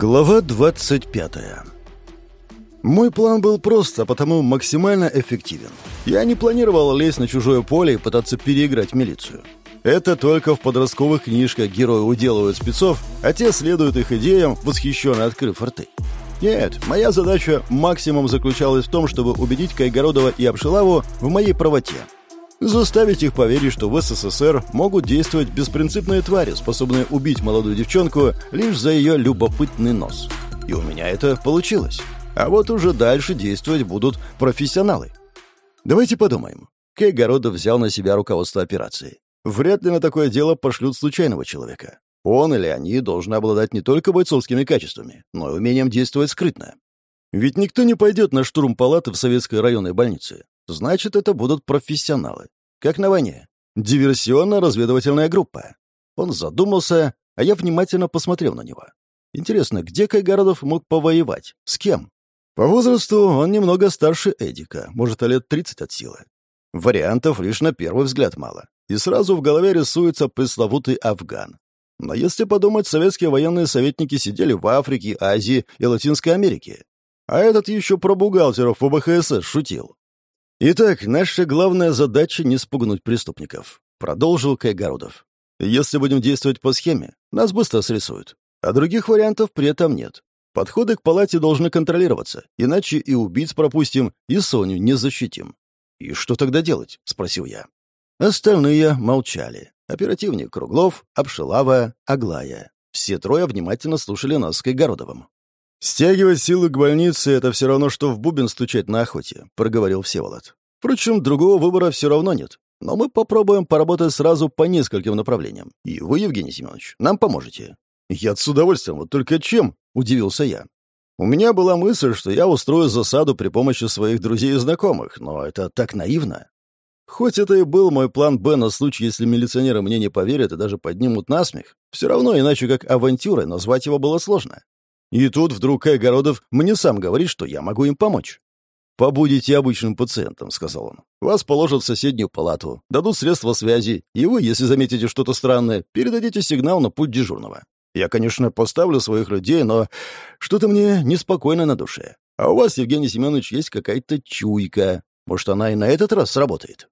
Глава 25 Мой план был прост, а потому максимально эффективен. Я не планировал лезть на чужое поле и пытаться переиграть милицию. Это только в подростковых книжках герои уделывают спецов, а те следуют их идеям, восхищенно открыв рты. Нет, моя задача максимум заключалась в том, чтобы убедить Кайгородова и Обшилаву в моей правоте. Заставить их поверить, что в СССР могут действовать беспринципные твари, способные убить молодую девчонку лишь за ее любопытный нос. И у меня это получилось. А вот уже дальше действовать будут профессионалы. Давайте подумаем. Кей Городов взял на себя руководство операцией. Вряд ли на такое дело пошлют случайного человека. Он или они должны обладать не только бойцовскими качествами, но и умением действовать скрытно. Ведь никто не пойдет на штурм палаты в советской районной больнице. Значит, это будут профессионалы. Как на войне. Диверсионно-разведывательная группа. Он задумался, а я внимательно посмотрел на него. Интересно, где Кайгородов мог повоевать? С кем? По возрасту он немного старше Эдика, может, лет 30 от силы. Вариантов лишь на первый взгляд мало. И сразу в голове рисуется пресловутый Афган. Но если подумать, советские военные советники сидели в Африке, Азии и Латинской Америке. А этот еще про бухгалтеров ОБХСС шутил. «Итак, наша главная задача — не спугнуть преступников», — продолжил Кайгородов. «Если будем действовать по схеме, нас быстро срисуют. А других вариантов при этом нет. Подходы к палате должны контролироваться, иначе и убийц пропустим, и Соню не защитим». «И что тогда делать?» — спросил я. Остальные молчали. Оперативник Круглов, Обшилава, Аглая. Все трое внимательно слушали нас с Кайгородовым. «Стягивать силы к больнице — это все равно, что в бубен стучать на охоте», — проговорил Всеволод. «Впрочем, другого выбора все равно нет. Но мы попробуем поработать сразу по нескольким направлениям. И вы, Евгений Семенович, нам поможете». «Я с удовольствием, вот только чем?» — удивился я. У меня была мысль, что я устрою засаду при помощи своих друзей и знакомых, но это так наивно. Хоть это и был мой план «Б» на случай, если милиционеры мне не поверят и даже поднимут насмех, все равно иначе как авантюрой назвать его было сложно. И тут вдруг Кайгородов мне сам говорит, что я могу им помочь. «Побудете обычным пациентом», — сказал он. «Вас положат в соседнюю палату, дадут средства связи, и вы, если заметите что-то странное, передадите сигнал на путь дежурного. Я, конечно, поставлю своих людей, но что-то мне неспокойно на душе. А у вас, Евгений Семенович, есть какая-то чуйка. Может, она и на этот раз сработает?»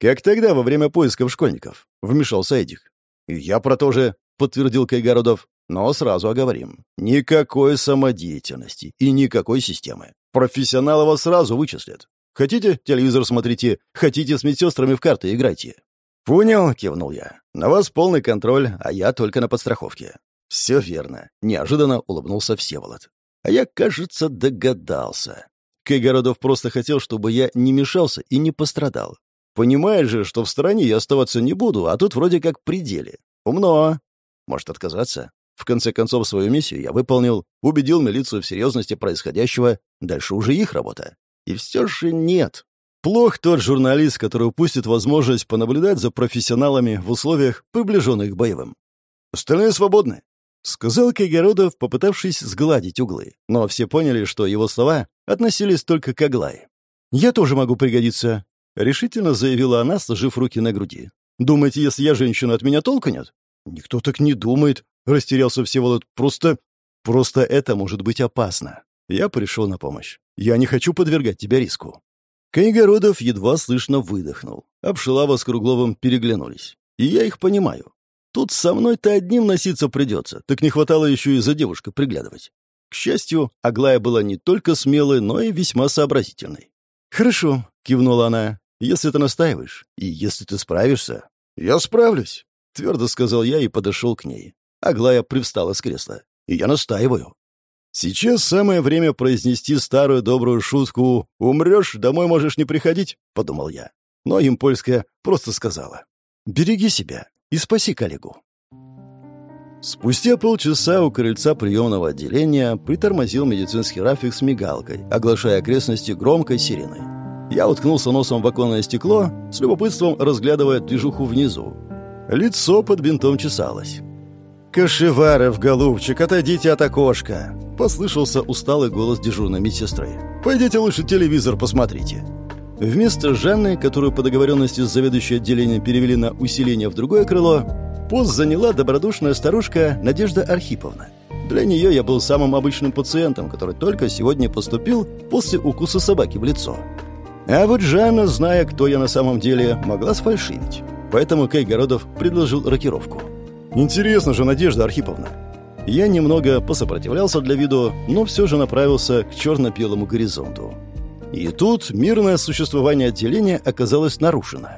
«Как тогда, во время поисков школьников?» — вмешался Эдик. «Я про то же», — подтвердил Кайгородов. Но сразу оговорим. Никакой самодеятельности и никакой системы. Профессионалы вас сразу вычислят. Хотите, телевизор смотрите, хотите с медсестрами в карты играйте. «Понял», — кивнул я. «На вас полный контроль, а я только на подстраховке». «Все верно», — неожиданно улыбнулся Всеволод. А я, кажется, догадался. Кайгородов просто хотел, чтобы я не мешался и не пострадал. Понимаешь же, что в стороне я оставаться не буду, а тут вроде как пределе. Умно. Может отказаться? В конце концов, свою миссию я выполнил, убедил милицию в серьезности происходящего, дальше уже их работа. И все же нет. Плох тот журналист, который упустит возможность понаблюдать за профессионалами в условиях, приближенных к боевым. «Остальные свободны», — сказал Кагеродов, попытавшись сгладить углы. Но все поняли, что его слова относились только к Аглае. «Я тоже могу пригодиться», — решительно заявила она, сложив руки на груди. «Думаете, если я женщина, от меня толка нет?» «Никто так не думает», — растерялся Всеволод. «Просто... просто это может быть опасно». Я пришел на помощь. «Я не хочу подвергать тебя риску». Кайгородов едва слышно выдохнул. Обшилава с Кругловым переглянулись. И я их понимаю. Тут со мной-то одним носиться придется, так не хватало еще и за девушкой приглядывать. К счастью, Аглая была не только смелой, но и весьма сообразительной. «Хорошо», — кивнула она, — «если ты настаиваешь, и если ты справишься». «Я справлюсь», — твердо сказал я и подошел к ней. Аглая привстала с кресла. «И я настаиваю». «Сейчас самое время произнести старую добрую шутку «Умрешь, домой можешь не приходить», — подумал я. Но им польская просто сказала. «Береги себя и спаси коллегу». Спустя полчаса у крыльца приемного отделения притормозил медицинский рафик с мигалкой, оглашая окрестности громкой сиреной. Я уткнулся носом в оконное стекло, с любопытством разглядывая движуху внизу. Лицо под бинтом чесалось. «Кашеваров, голубчик, отойдите от окошка!» — послышался усталый голос дежурной медсестры. «Пойдите лучше телевизор посмотрите». Вместо Жанны, которую по договоренности с заведующей отделением перевели на усиление в другое крыло, пост заняла добродушная старушка Надежда Архиповна. Для нее я был самым обычным пациентом, который только сегодня поступил после укуса собаки в лицо. А вот Жанна, зная, кто я на самом деле, могла сфальшивить. Поэтому Кайгородов предложил рокировку. «Интересно же, Надежда Архиповна». Я немного посопротивлялся для виду, но все же направился к черно-белому горизонту. И тут мирное существование отделения оказалось нарушено.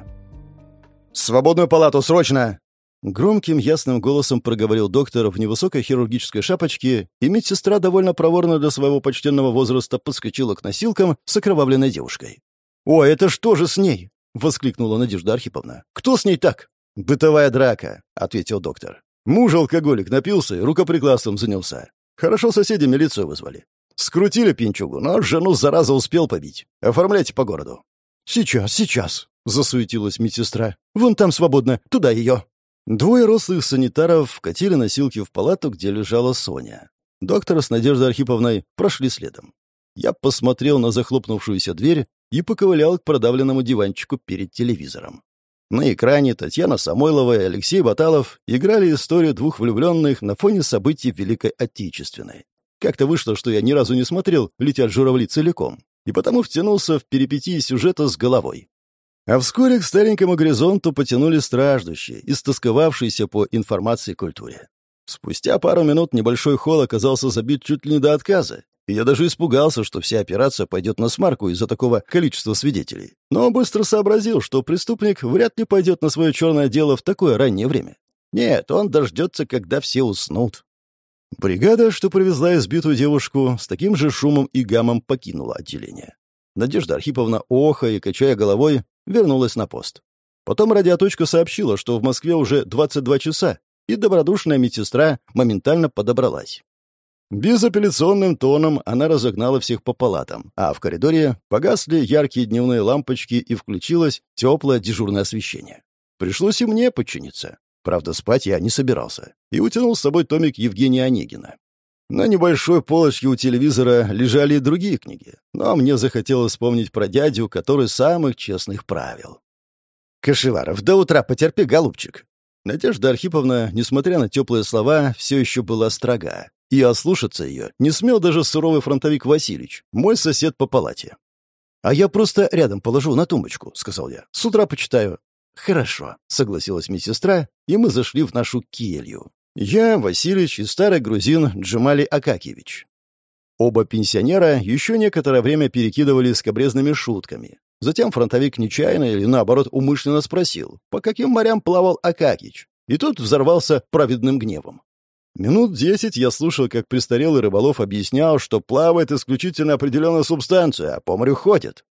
«Свободную палату, срочно!» Громким ясным голосом проговорил доктор в невысокой хирургической шапочке, и медсестра довольно проворно для своего почтенного возраста подскочила к носилкам с окровавленной девушкой. «О, это что же с ней?» — воскликнула Надежда Архиповна. «Кто с ней так?» «Бытовая драка», — ответил доктор. «Муж алкоголик напился и рукоприкладством занялся. Хорошо соседи милицию вызвали. Скрутили пинчугу, но жену зараза успел побить. Оформляйте по городу». «Сейчас, сейчас», — засуетилась медсестра. «Вон там свободно, туда ее». Двое рослых санитаров вкатили носилки в палату, где лежала Соня. Доктор с Надеждой Архиповной прошли следом. Я посмотрел на захлопнувшуюся дверь и поковылял к продавленному диванчику перед телевизором. На экране Татьяна Самойлова и Алексей Баталов играли историю двух влюбленных на фоне событий Великой Отечественной. Как-то вышло, что я ни разу не смотрел «Летят журавли» целиком, и потому втянулся в перипетии сюжета с головой. А вскоре к старенькому горизонту потянули страждущие, истосковавшиеся по информации и культуре. Спустя пару минут небольшой холл оказался забит чуть ли не до отказа, и я даже испугался, что вся операция пойдет на смарку из-за такого количества свидетелей. Но быстро сообразил, что преступник вряд ли пойдет на свое черное дело в такое раннее время. Нет, он дождется, когда все уснут. Бригада, что привезла избитую девушку, с таким же шумом и гамом покинула отделение. Надежда Архиповна, оха и качая головой, вернулась на пост. Потом радиоточка сообщила, что в Москве уже 22 часа, и добродушная медсестра моментально подобралась. Безапелляционным тоном она разогнала всех по палатам, а в коридоре погасли яркие дневные лампочки и включилось теплое дежурное освещение. Пришлось и мне подчиниться. Правда, спать я не собирался. И утянул с собой томик Евгения Онегина. На небольшой полочке у телевизора лежали и другие книги, но мне захотелось вспомнить про дядю, который самых честных правил. «Кашеваров, до утра потерпи, голубчик!» Надежда Архиповна, несмотря на теплые слова, все еще была строга, и ослушаться ее не смел даже суровый фронтовик Васильевич, мой сосед по палате. «А я просто рядом положу на тумбочку», — сказал я. «С утра почитаю». «Хорошо», — согласилась медсестра, и мы зашли в нашу келью. Я, Васильевич и старый грузин Джамали Акакевич. Оба пенсионера еще некоторое время перекидывали скобрезными шутками. Затем фронтовик нечаянно или, наоборот, умышленно спросил, по каким морям плавал Акакич, и тот взорвался праведным гневом. Минут десять я слушал, как престарелый рыболов объяснял, что плавает исключительно определенная субстанция, а по морю ходит.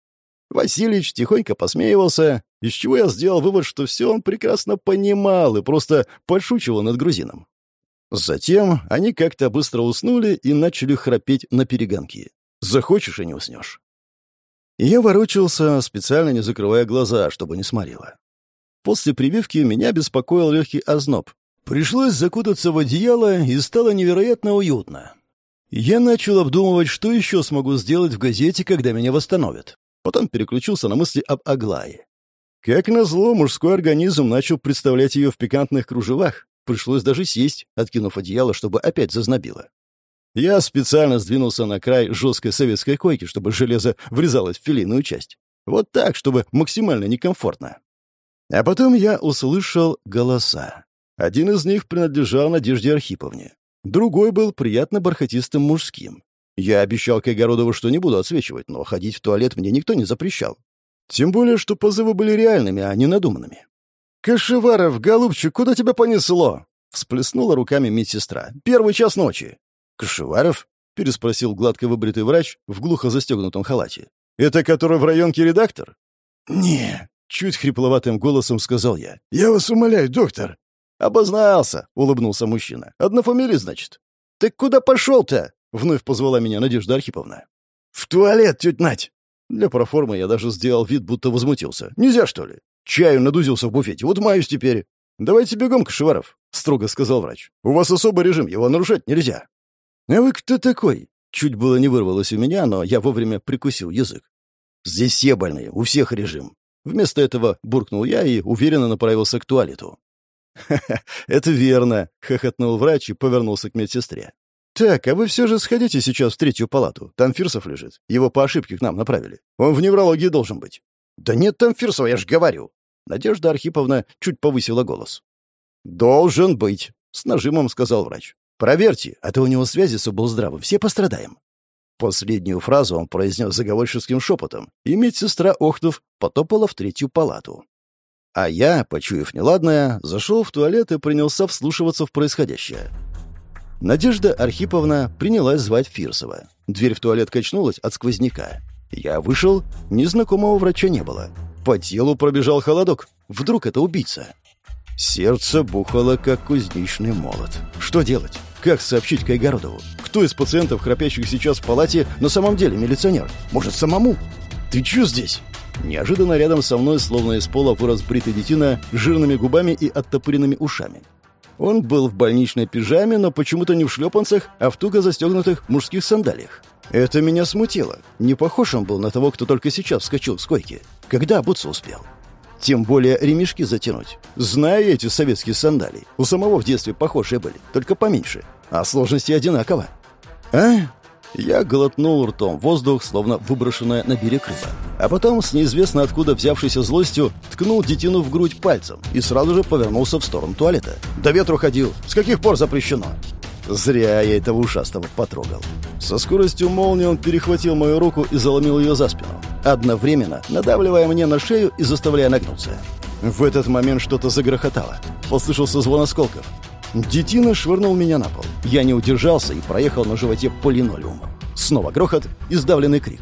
Васильевич тихонько посмеивался, из чего я сделал вывод, что все он прекрасно понимал и просто подшучивал над грузином. Затем они как-то быстро уснули и начали храпеть на перегонки. Захочешь и не уснешь. Я ворочался, специально не закрывая глаза, чтобы не сморило. После прививки меня беспокоил легкий озноб. Пришлось закутаться в одеяло, и стало невероятно уютно. Я начал обдумывать, что еще смогу сделать в газете, когда меня восстановят. Потом переключился на мысли об Аглае. Как назло, мужской организм начал представлять ее в пикантных кружевах. Пришлось даже сесть, откинув одеяло, чтобы опять зазнобило. Я специально сдвинулся на край жесткой советской койки, чтобы железо врезалось в филейную часть. Вот так, чтобы максимально некомфортно. А потом я услышал голоса. Один из них принадлежал Надежде Архиповне. Другой был приятно бархатистым мужским. Я обещал Кайгородову, что не буду отсвечивать, но ходить в туалет мне никто не запрещал. Тем более, что позывы были реальными, а не надуманными. «Кашеваров, голубчик, куда тебя понесло?» — всплеснула руками медсестра. «Первый час ночи». «Кашеваров?» — переспросил гладко выбритый врач в глухо застегнутом халате. «Это который в районке редактор?» «Не», — чуть хрипловатым голосом сказал я. «Я вас умоляю, доктор». «Обознался», — улыбнулся мужчина. «Однофамилия, значит?» «Ты куда пошел-то?» — вновь позвала меня Надежда Архиповна. «В туалет, тетя Надь!» Для проформы я даже сделал вид, будто возмутился. «Нельзя, что ли?» Чаю надузился в буфете. Вот маюсь теперь. Давайте бегом, Кашеваров, — строго сказал врач. У вас особый режим, его нарушать нельзя. А вы кто такой? Чуть было не вырвалось у меня, но я вовремя прикусил язык. Здесь все больные, у всех режим. Вместо этого буркнул я и уверенно направился к туалету. «Ха-ха, это верно», — хохотнул врач и повернулся к медсестре. «Так, а вы все же сходите сейчас в третью палату. Там Фирсов лежит. Его по ошибке к нам направили. Он в неврологии должен быть». «Да нет там Фирсова, я же говорю». Надежда Архиповна чуть повысила голос. «Должен быть», — с нажимом сказал врач. «Проверьте, а то у него связи с облздравом. Все пострадаем». Последнюю фразу он произнес заговорческим шепотом, и медсестра, охнув, потопала в третью палату. А я, почуяв неладное, зашел в туалет и принялся вслушиваться в происходящее. Надежда Архиповна принялась звать Фирсова. Дверь в туалет качнулась от сквозняка. Я вышел, незнакомого врача не было. По телу пробежал холодок. Вдруг это убийца? Сердце бухало, как кузнечный молот. Что делать? Как сообщить Кайгородову? Кто из пациентов, храпящих сейчас в палате, на самом деле милиционер? Может, самому? Ты чё здесь? Неожиданно рядом со мной, словно из пола, вырос бритый детина с жирными губами и оттопыренными ушами. Он был в больничной пижаме, но почему-то не в шлепанцах, а в туго застегнутых мужских сандалиях. Это меня смутило. Не похож он был на того, кто только сейчас вскочил с койки. Когда обуться успел? Тем более ремешки затянуть. Знаю эти советские сандалии. У самого в детстве похожие были, только поменьше. А сложности одинаково. А? Я глотнул ртом воздух, словно выброшенная на берег рыба. А потом, с неизвестно откуда взявшейся злостью, ткнул детину в грудь пальцем и сразу же повернулся в сторону туалета. «До ветру ходил! С каких пор запрещено?» Зря я этого ушастого потрогал. Со скоростью молнии он перехватил мою руку и заломил ее за спину, одновременно надавливая мне на шею и заставляя нагнуться. В этот момент что-то загрохотало. Послышался звон осколков. Детина швырнул меня на пол. Я не удержался и проехал на животе по линолеуму. Снова грохот и сдавленный крик.